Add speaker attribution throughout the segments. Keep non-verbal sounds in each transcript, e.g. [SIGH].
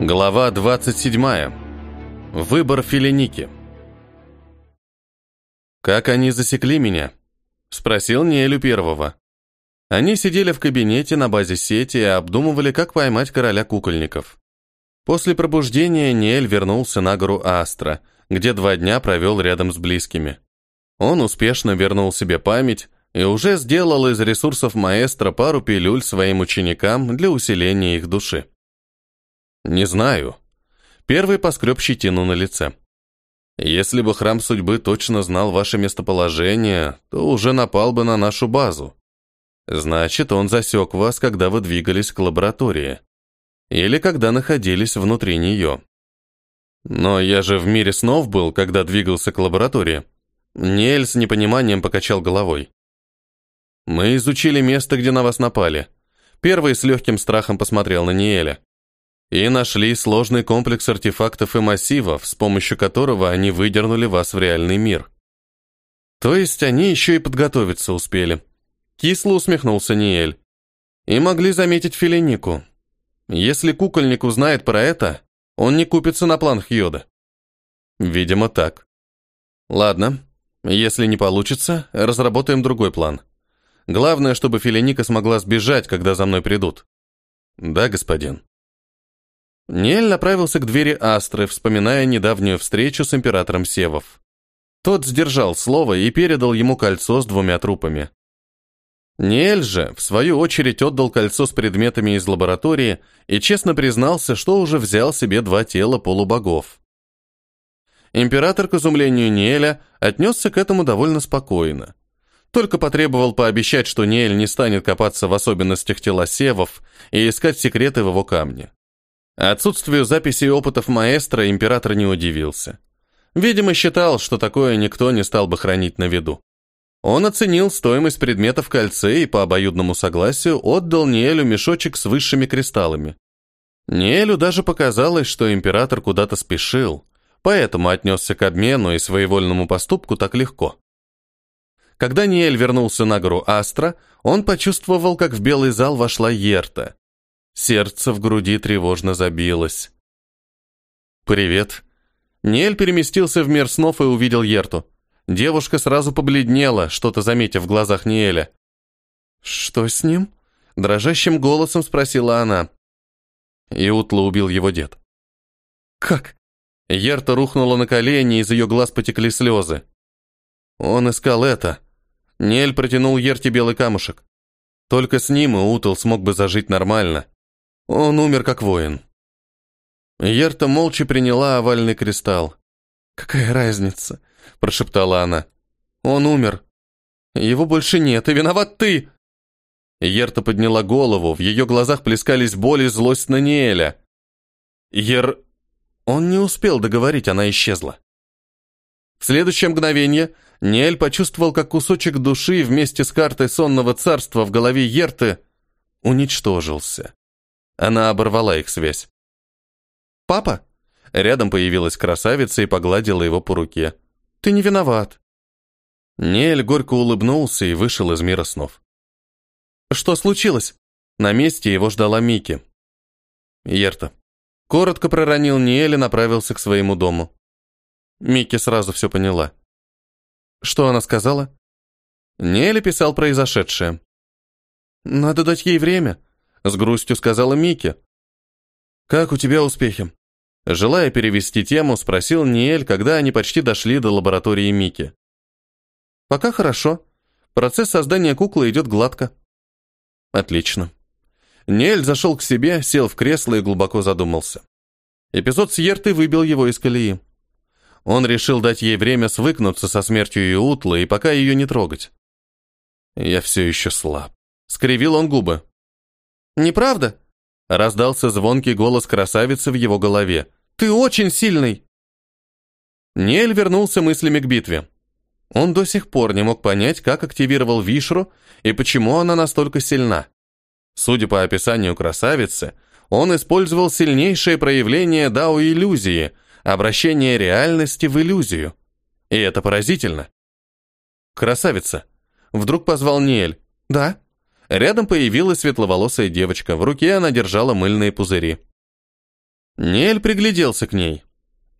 Speaker 1: Глава 27. Выбор Филиники. «Как они засекли меня?» — спросил Ниэлю первого. Они сидели в кабинете на базе сети и обдумывали, как поймать короля кукольников. После пробуждения Ниэль вернулся на гору Астра, где два дня провел рядом с близкими. Он успешно вернул себе память и уже сделал из ресурсов маэстро пару пилюль своим ученикам для усиления их души. Не знаю. Первый поскреб щетину на лице. Если бы храм судьбы точно знал ваше местоположение, то уже напал бы на нашу базу. Значит, он засек вас, когда вы двигались к лаборатории. Или когда находились внутри нее. Но я же в мире снов был, когда двигался к лаборатории. Нель с непониманием покачал головой. Мы изучили место, где на вас напали. Первый с легким страхом посмотрел на Ниэля и нашли сложный комплекс артефактов и массивов, с помощью которого они выдернули вас в реальный мир. То есть они еще и подготовиться успели. Кисло усмехнулся Ниэль. И могли заметить Филинику. Если кукольник узнает про это, он не купится на план Хьода. Видимо, так. Ладно, если не получится, разработаем другой план. Главное, чтобы Филиника смогла сбежать, когда за мной придут. Да, господин. Ниэль направился к двери Астры, вспоминая недавнюю встречу с императором Севов. Тот сдержал слово и передал ему кольцо с двумя трупами. Ниэль же, в свою очередь, отдал кольцо с предметами из лаборатории и честно признался, что уже взял себе два тела полубогов. Император, к изумлению Ниэля, отнесся к этому довольно спокойно. Только потребовал пообещать, что Ниэль не станет копаться в особенностях тела севов и искать секреты в его камне. Отсутствию записей опытов маэстро император не удивился. Видимо, считал, что такое никто не стал бы хранить на виду. Он оценил стоимость предметов в кольце и по обоюдному согласию отдал Ниэлю мешочек с высшими кристаллами. Ниэлю даже показалось, что император куда-то спешил, поэтому отнесся к обмену и своевольному поступку так легко. Когда Ниэль вернулся на гору Астра, он почувствовал, как в белый зал вошла Ерта, Сердце в груди тревожно забилось. «Привет». Ниэль переместился в мир снов и увидел Ерту. Девушка сразу побледнела, что-то заметив в глазах Ниэля. «Что с ним?» – дрожащим голосом спросила она. Иутла убил его дед. «Как?» Ерта рухнула на колени, из ее глаз потекли слезы. Он искал это. Нель протянул Ерте белый камушек. Только с ним Иутл смог бы зажить нормально. Он умер как воин. Ерта молча приняла овальный кристалл. «Какая разница?» – прошептала она. «Он умер. Его больше нет, и виноват ты!» Ерта подняла голову, в ее глазах плескались боль и злость на Ниэля. Ер... Он не успел договорить, она исчезла. В следующее мгновение Ниэль почувствовал, как кусочек души вместе с картой сонного царства в голове Ерты уничтожился. Она оборвала их связь. «Папа?» Рядом появилась красавица и погладила его по руке. «Ты не виноват». Нель горько улыбнулся и вышел из мира снов. «Что случилось?» На месте его ждала Мики. Ерта. Коротко проронил Ниэль и направился к своему дому. Мики сразу все поняла. Что она сказала? Ниэль писал произошедшее. «Надо дать ей время», с грустью сказала Мики. «Как у тебя успехи?» Желая перевести тему, спросил Ниэль, когда они почти дошли до лаборатории Мики. «Пока хорошо. Процесс создания куклы идет гладко». «Отлично». Ниэль зашел к себе, сел в кресло и глубоко задумался. Эпизод с Ертой выбил его из колеи. Он решил дать ей время свыкнуться со смертью Иутлы и пока ее не трогать. «Я все еще слаб». Скривил он губы. «Неправда?» Раздался звонкий голос красавицы в его голове. «Ты очень сильный!» Нель вернулся мыслями к битве. Он до сих пор не мог понять, как активировал Вишру и почему она настолько сильна. Судя по описанию красавицы, он использовал сильнейшее проявление дао-иллюзии, обращение реальности в иллюзию. И это поразительно. «Красавица!» Вдруг позвал Ниэль. «Да?» Рядом появилась светловолосая девочка, в руке она держала мыльные пузыри. Нель пригляделся к ней.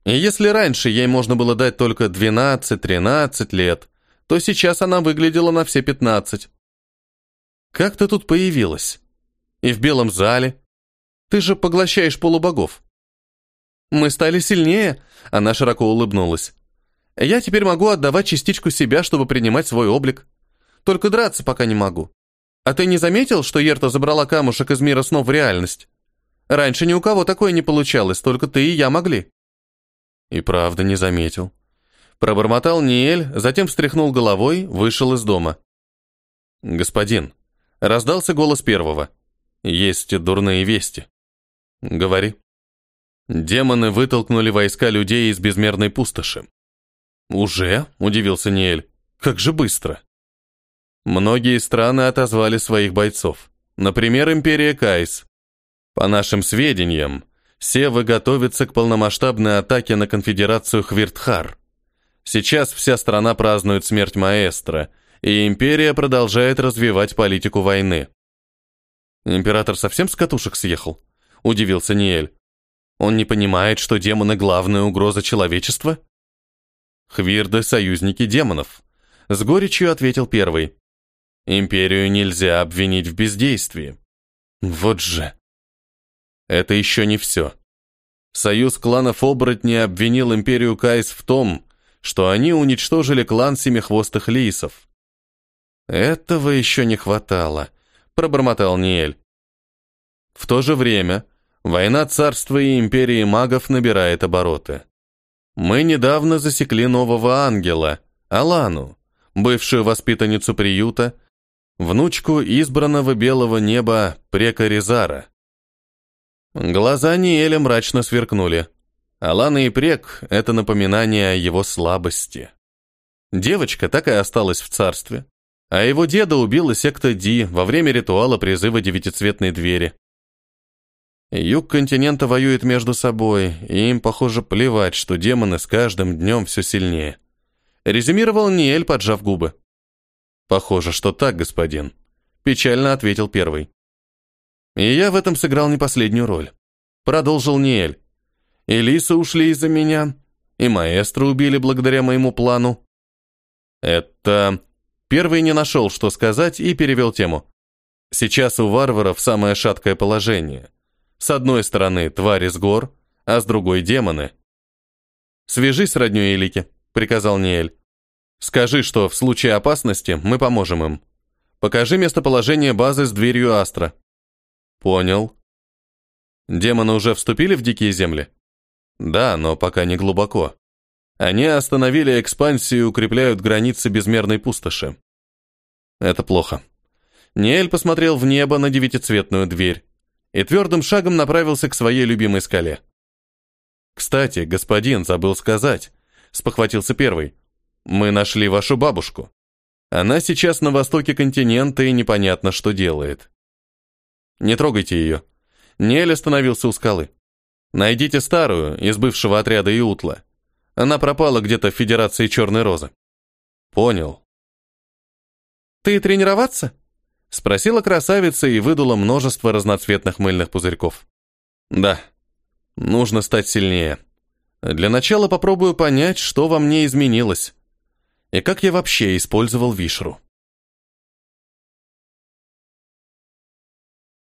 Speaker 1: И если раньше ей можно было дать только 12-13 лет, то сейчас она выглядела на все 15. Как ты тут появилась? И в белом зале? Ты же поглощаешь полубогов. Мы стали сильнее, она широко улыбнулась. Я теперь могу отдавать частичку себя, чтобы принимать свой облик. Только драться пока не могу. А ты не заметил, что Ерта забрала камушек из мира снов в реальность? Раньше ни у кого такое не получалось, только ты и я могли. И правда не заметил. Пробормотал Ниэль, затем встряхнул головой, вышел из дома. «Господин», — раздался голос первого, — «есть дурные вести». «Говори». Демоны вытолкнули войска людей из безмерной пустоши. «Уже?» – удивился Ниэль. «Как же быстро!» Многие страны отозвали своих бойцов. Например, империя Кайс. По нашим сведениям, Севы готовятся к полномасштабной атаке на конфедерацию Хвиртхар. Сейчас вся страна празднует смерть маэстро, и империя продолжает развивать политику войны. Император совсем с катушек съехал? Удивился Ниэль. Он не понимает, что демоны – главная угроза человечества? Хвирды – союзники демонов. С горечью ответил первый. Империю нельзя обвинить в бездействии. Вот же. Это еще не все. Союз кланов оборотней обвинил Империю Кайс в том, что они уничтожили клан семихвостых лисов. Этого еще не хватало, пробормотал Ниэль. В то же время Война царства и империи магов набирает обороты. Мы недавно засекли нового ангела, Алану, бывшую воспитанницу приюта, внучку избранного белого неба Прека Ризара. Глаза Ниэля мрачно сверкнули. Алана и Прек — это напоминание о его слабости. Девочка так и осталась в царстве, а его деда убила секта Ди во время ритуала призыва девятицветной двери. Юг континента воюет между собой, и им, похоже, плевать, что демоны с каждым днем все сильнее. Резюмировал Ниэль, поджав губы. «Похоже, что так, господин», — печально ответил первый. «И я в этом сыграл не последнюю роль», — продолжил Ниэль. «Элисы ушли из-за меня, и маэстро убили благодаря моему плану». «Это...» Первый не нашел, что сказать, и перевел тему. «Сейчас у варваров самое шаткое положение». С одной стороны твари с гор, а с другой демоны. «Свяжись с роднёй Элики», — приказал Ниэль. «Скажи, что в случае опасности мы поможем им. Покажи местоположение базы с дверью Астра». «Понял». «Демоны уже вступили в дикие земли?» «Да, но пока не глубоко. Они остановили экспансию и укрепляют границы безмерной пустоши». «Это плохо». Ниэль посмотрел в небо на девятицветную дверь и твердым шагом направился к своей любимой скале. «Кстати, господин, забыл сказать», — спохватился первый. «Мы нашли вашу бабушку. Она сейчас на востоке континента и непонятно, что делает». «Не трогайте ее». Нель остановился у скалы. «Найдите старую, из бывшего отряда Иутла. Она пропала где-то в Федерации Черной Розы». «Понял». «Ты тренироваться?» Спросила красавица и выдула множество разноцветных мыльных пузырьков. Да, нужно стать сильнее. Для начала попробую понять, что во мне изменилось. И как я вообще использовал вишру.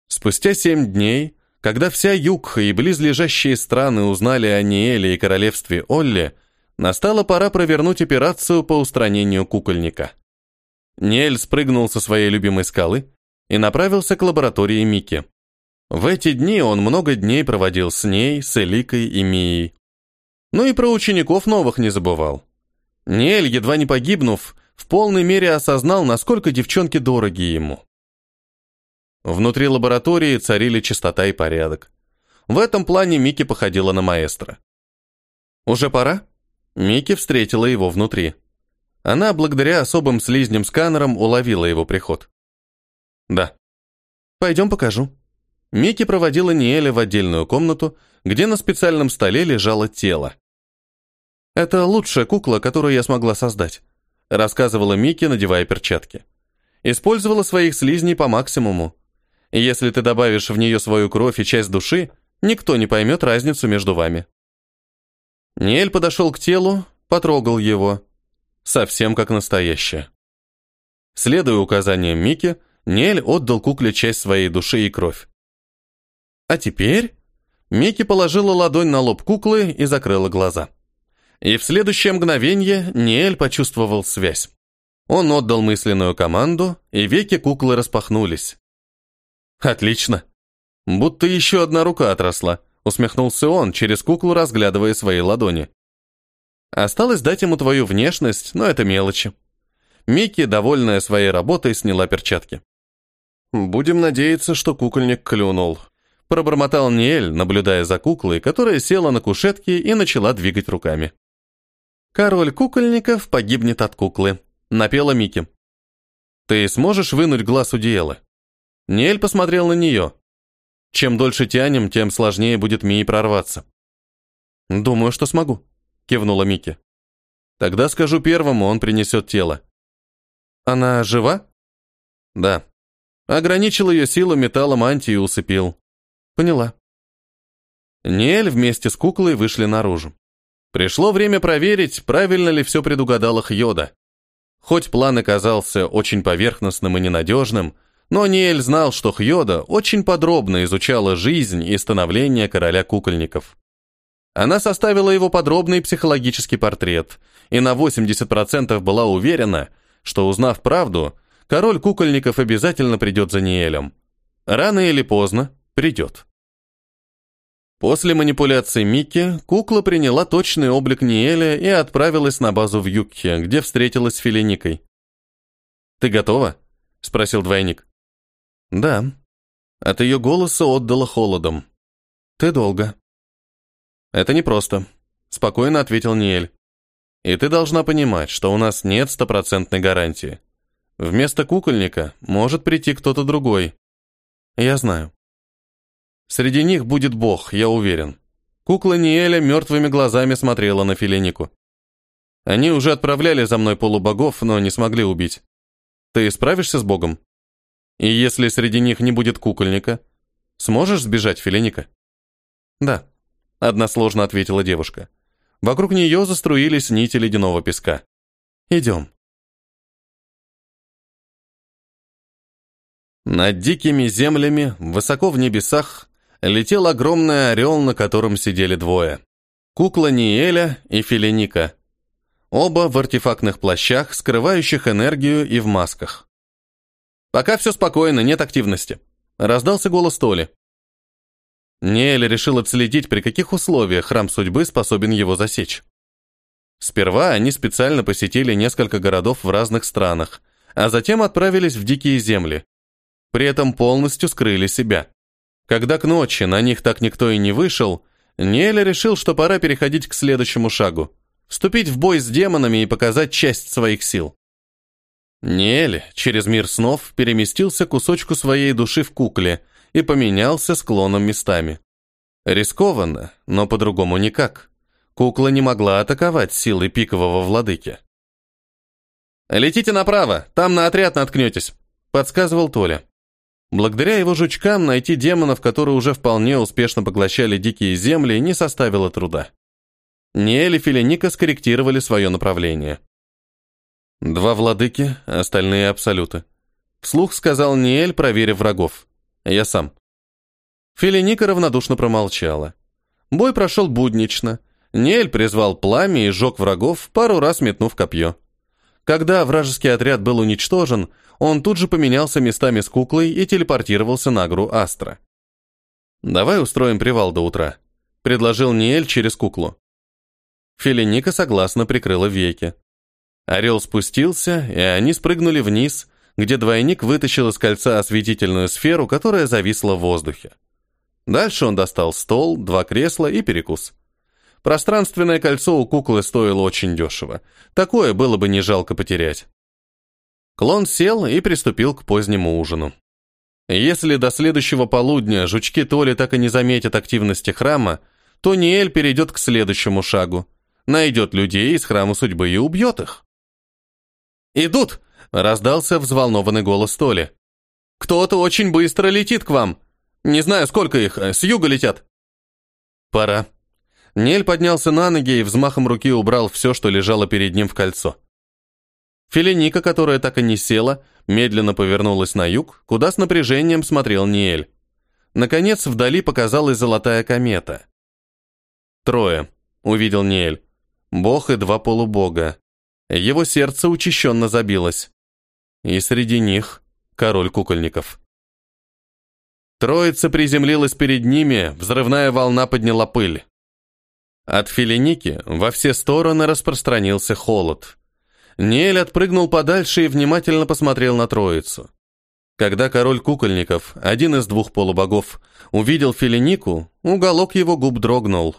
Speaker 1: Спустя семь дней, когда вся Югха и близлежащие страны узнали о Ниэле и королевстве Олле, настала пора провернуть операцию по устранению кукольника. Ниэль спрыгнул со своей любимой скалы и направился к лаборатории Мики. В эти дни он много дней проводил с ней, с Эликой и Мией. Ну и про учеников новых не забывал. Ниэль, едва не погибнув, в полной мере осознал, насколько девчонки дороги ему. Внутри лаборатории царили чистота и порядок. В этом плане Мики походила на маэстро. «Уже пора?» Мики встретила его внутри. Она, благодаря особым слизням-сканерам, уловила его приход. «Да». «Пойдем покажу». Микки проводила Ниэля в отдельную комнату, где на специальном столе лежало тело. «Это лучшая кукла, которую я смогла создать», рассказывала Микки, надевая перчатки. «Использовала своих слизней по максимуму. Если ты добавишь в нее свою кровь и часть души, Никто не поймет разницу между вами. Ниэль подошел к телу, потрогал его. Совсем как настоящее. Следуя указаниям Мики, Ниэль отдал кукле часть своей души и кровь. А теперь Мики положила ладонь на лоб куклы и закрыла глаза. И в следующее мгновение Ниэль почувствовал связь. Он отдал мысленную команду, и веки куклы распахнулись. «Отлично!» Будто еще одна рука отросла, усмехнулся он, через куклу разглядывая свои ладони. Осталось дать ему твою внешность, но это мелочи. Микки, довольная своей работой, сняла перчатки. Будем надеяться, что кукольник клюнул. Пробормотал Ниэль, наблюдая за куклой, которая села на кушетке и начала двигать руками. «Король кукольников погибнет от куклы», — напела Микки. «Ты сможешь вынуть глаз у Диэлы?» Ниэль посмотрел на нее. Чем дольше тянем, тем сложнее будет Мии прорваться. «Думаю, что смогу», — кивнула Микки. «Тогда скажу первому, он принесет тело». «Она жива?» «Да». Ограничил ее силу металлом анти и усыпил. «Поняла». Ниэль вместе с куклой вышли наружу. Пришло время проверить, правильно ли все предугадал их. Хоть план оказался очень поверхностным и ненадежным, но Ниэль знал, что Хьода очень подробно изучала жизнь и становление короля кукольников. Она составила его подробный психологический портрет, и на 80% была уверена, что, узнав правду, король кукольников обязательно придет за Ниэлем. Рано или поздно придет. После манипуляции Микки кукла приняла точный облик Ниэля и отправилась на базу в Юкхе, где встретилась с Филиникой. «Ты готова?» — спросил двойник. «Да». От ее голоса отдало холодом. «Ты долго». «Это непросто», — спокойно ответил Ниэль. «И ты должна понимать, что у нас нет стопроцентной гарантии. Вместо кукольника может прийти кто-то другой. Я знаю. Среди них будет Бог, я уверен». Кукла Ниэля мертвыми глазами смотрела на Филенику. Они уже отправляли за мной полубогов, но не смогли убить. Ты справишься с Богом? И если среди них не будет кукольника, сможешь сбежать, Филиника? Да, односложно ответила девушка. Вокруг нее заструились нити ледяного песка. Идем. Над дикими землями, высоко в небесах, летел огромный орел, на котором сидели двое. Кукла Ниэля и Филиника. Оба в артефактных плащах, скрывающих энергию и в масках. «Пока все спокойно, нет активности», — раздался голос Толи. Неэль решил отследить, при каких условиях храм судьбы способен его засечь. Сперва они специально посетили несколько городов в разных странах, а затем отправились в дикие земли. При этом полностью скрыли себя. Когда к ночи на них так никто и не вышел, Неэль решил, что пора переходить к следующему шагу – вступить в бой с демонами и показать часть своих сил. Ниэль через мир снов переместился кусочку своей души в кукле и поменялся склоном местами. Рискованно, но по-другому никак. Кукла не могла атаковать силой пикового владыки. «Летите направо, там на отряд наткнетесь», — подсказывал Толя. Благодаря его жучкам найти демонов, которые уже вполне успешно поглощали дикие земли, не составило труда. Ниэль и Филиника скорректировали свое направление. Два владыки, остальные абсолюты. Вслух сказал Ниэль, проверив врагов. Я сам. Филиника равнодушно промолчала. Бой прошел буднично. Ниэль призвал пламя и сжег врагов, пару раз метнув копье. Когда вражеский отряд был уничтожен, он тут же поменялся местами с куклой и телепортировался на гру Астра. «Давай устроим привал до утра», — предложил Ниэль через куклу. Филиника согласно прикрыла веки. Орел спустился, и они спрыгнули вниз, где двойник вытащил из кольца осветительную сферу, которая зависла в воздухе. Дальше он достал стол, два кресла и перекус. Пространственное кольцо у куклы стоило очень дешево. Такое было бы не жалко потерять. Клон сел и приступил к позднему ужину. Если до следующего полудня жучки Толи так и не заметят активности храма, то Ниэль перейдет к следующему шагу. Найдет людей из храма судьбы и убьет их. «Идут!» — раздался взволнованный голос Толи. «Кто-то очень быстро летит к вам. Не знаю, сколько их, э, с юга летят». Пора. Нель поднялся на ноги и взмахом руки убрал все, что лежало перед ним в кольцо. Филиника, которая так и не села, медленно повернулась на юг, куда с напряжением смотрел Ниэль. Наконец, вдали показалась золотая комета. «Трое», — увидел Ниэль. «Бог и два полубога». Его сердце учащенно забилось. И среди них король кукольников. Троица приземлилась перед ними, взрывная волна подняла пыль. От филиники во все стороны распространился холод. Ниэль отпрыгнул подальше и внимательно посмотрел на троицу. Когда король кукольников, один из двух полубогов, увидел филинику, уголок его губ дрогнул.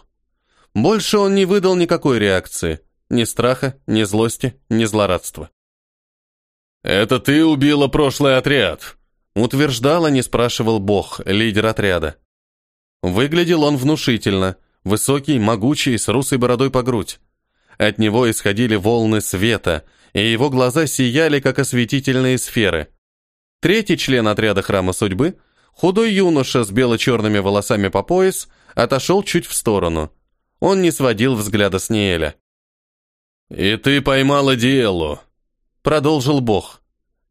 Speaker 1: Больше он не выдал никакой реакции, ни страха, ни злости, ни злорадства. «Это ты убила прошлый отряд», — утверждал, а не спрашивал бог, лидер отряда. Выглядел он внушительно, высокий, могучий, с русой бородой по грудь. От него исходили волны света, и его глаза сияли, как осветительные сферы. Третий член отряда Храма Судьбы, худой юноша с бело-черными волосами по пояс, отошел чуть в сторону. Он не сводил взгляда с Ниэля. «И ты поймала Диэлу», — продолжил Бог,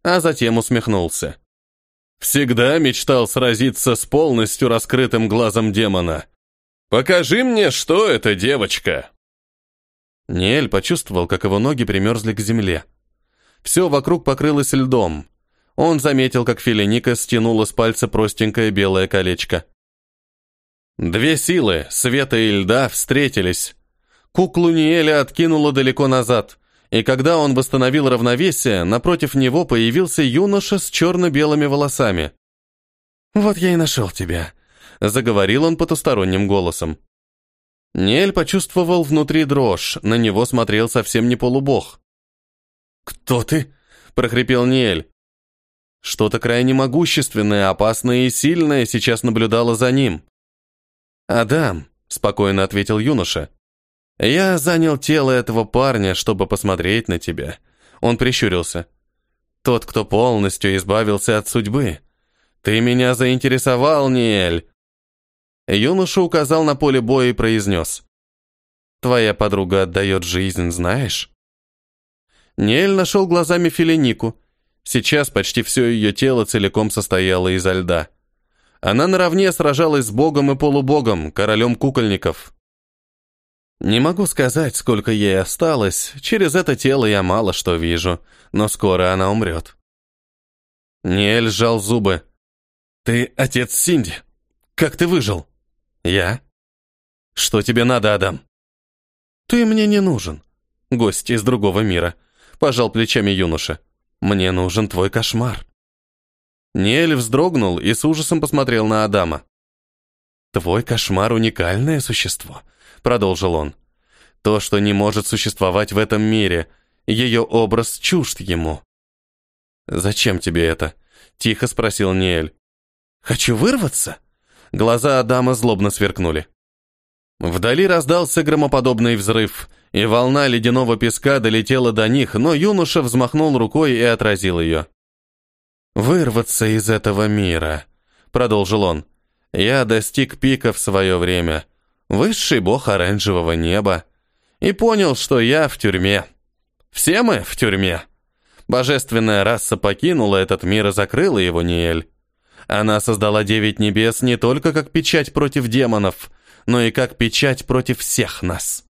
Speaker 1: а затем усмехнулся. «Всегда мечтал сразиться с полностью раскрытым глазом демона. Покажи мне, что это, девочка!» Ниэль почувствовал, как его ноги примерзли к земле. Все вокруг покрылось льдом. Он заметил, как Филиника стянула с пальца простенькое белое колечко. Две силы, света и льда, встретились. Куклу Ниэля откинуло далеко назад, и когда он восстановил равновесие, напротив него появился юноша с черно-белыми волосами. «Вот я и нашел тебя», — заговорил он потусторонним голосом. Нель почувствовал внутри дрожь, на него смотрел совсем не полубог. «Кто ты?» — прохрипел Ниэль. Что-то крайне могущественное, опасное и сильное сейчас наблюдало за ним. «Адам», — спокойно ответил юноша, — «я занял тело этого парня, чтобы посмотреть на тебя». Он прищурился. «Тот, кто полностью избавился от судьбы. Ты меня заинтересовал, Ниэль. Юноша указал на поле боя и произнес. «Твоя подруга отдает жизнь, знаешь?» Ниэль нашел глазами Филинику. Сейчас почти все ее тело целиком состояло изо льда. Она наравне сражалась с богом и полубогом, королем кукольников. Не могу сказать, сколько ей осталось, через это тело я мало что вижу, но скоро она умрет. Ниэль сжал зубы. «Ты отец Синди. Как ты выжил?» «Я?» «Что тебе надо, Адам?» «Ты мне не нужен. Гость из другого мира», — пожал плечами юноша. «Мне нужен твой кошмар». Ниэль вздрогнул и с ужасом посмотрел на Адама. «Твой кошмар — уникальное существо», — продолжил он. «То, что не может существовать в этом мире, ее образ чужд ему». «Зачем тебе это?» — тихо спросил Ниэль. «Хочу вырваться?» Глаза Адама злобно сверкнули. Вдали раздался громоподобный взрыв, и волна ледяного песка долетела до них, но юноша взмахнул рукой и отразил ее. «Вырваться из этого мира», — продолжил он. «Я достиг пика в свое время, высший бог оранжевого неба, и понял, что я в тюрьме. Все мы в тюрьме. Божественная раса покинула этот мир и закрыла его Ниэль. Она создала девять небес не только как печать против демонов, но и как печать против всех нас.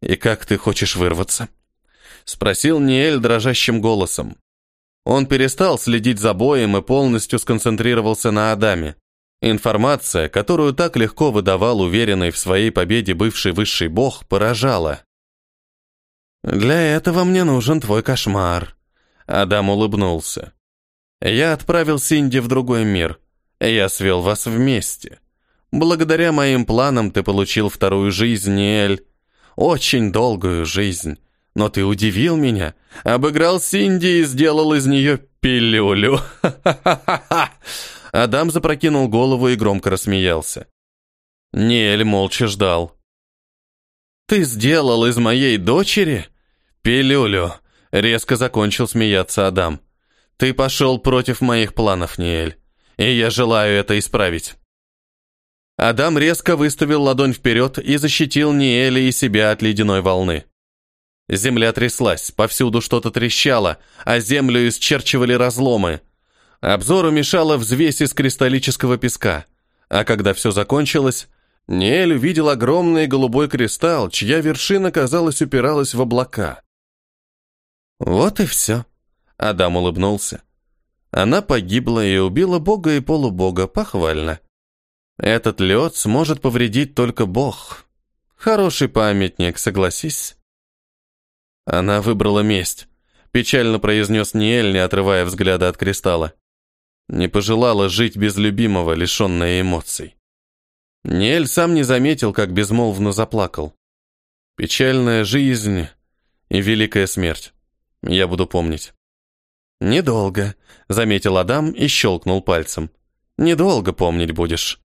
Speaker 1: «И как ты хочешь вырваться?» — спросил Ниэль дрожащим голосом. Он перестал следить за боем и полностью сконцентрировался на Адаме. Информация, которую так легко выдавал уверенный в своей победе бывший высший бог, поражала. «Для этого мне нужен твой кошмар», — Адам улыбнулся. Я отправил Синди в другой мир. Я свел вас вместе. Благодаря моим планам ты получил вторую жизнь, Эль. Очень долгую жизнь. Но ты удивил меня, обыграл Синди и сделал из нее пилюлю. [LAUGHS] Адам запрокинул голову и громко рассмеялся. Ниэль молча ждал. «Ты сделал из моей дочери пилюлю», — резко закончил смеяться Адам. Ты пошел против моих планов, Ниэль, и я желаю это исправить. Адам резко выставил ладонь вперед и защитил Ниэля и себя от ледяной волны. Земля тряслась, повсюду что-то трещало, а землю исчерчивали разломы. Обзору мешала взвесь из кристаллического песка. А когда все закончилось, Ниэль увидел огромный голубой кристалл, чья вершина, казалось, упиралась в облака. «Вот и все», — Адам улыбнулся. Она погибла и убила бога и полубога, похвально. Этот лед сможет повредить только бог. Хороший памятник, согласись. Она выбрала месть, печально произнес Ниэль, не отрывая взгляда от кристалла. Не пожелала жить без любимого, лишенная эмоций. Ниэль сам не заметил, как безмолвно заплакал. Печальная жизнь и великая смерть. Я буду помнить. «Недолго», — заметил Адам и щелкнул пальцем. «Недолго помнить будешь».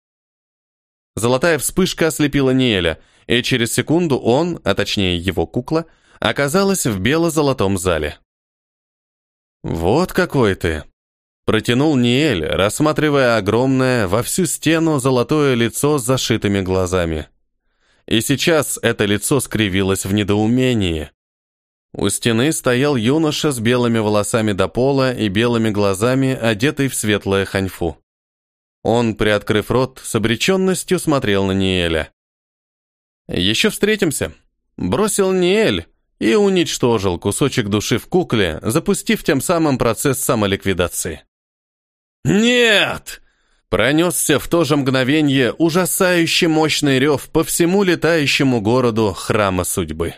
Speaker 1: Золотая вспышка ослепила Ниэля, и через секунду он, а точнее его кукла, оказалась в бело-золотом зале. «Вот какой ты!» — протянул Ниэль, рассматривая огромное во всю стену золотое лицо с зашитыми глазами. И сейчас это лицо скривилось в недоумении. У стены стоял юноша с белыми волосами до пола и белыми глазами, одетый в светлое ханьфу. Он, приоткрыв рот, с обреченностью смотрел на Ниэля. «Еще встретимся», — бросил Ниэль и уничтожил кусочек души в кукле, запустив тем самым процесс самоликвидации. «Нет!» Пронесся в то же мгновение ужасающий мощный рев по всему летающему городу храма судьбы.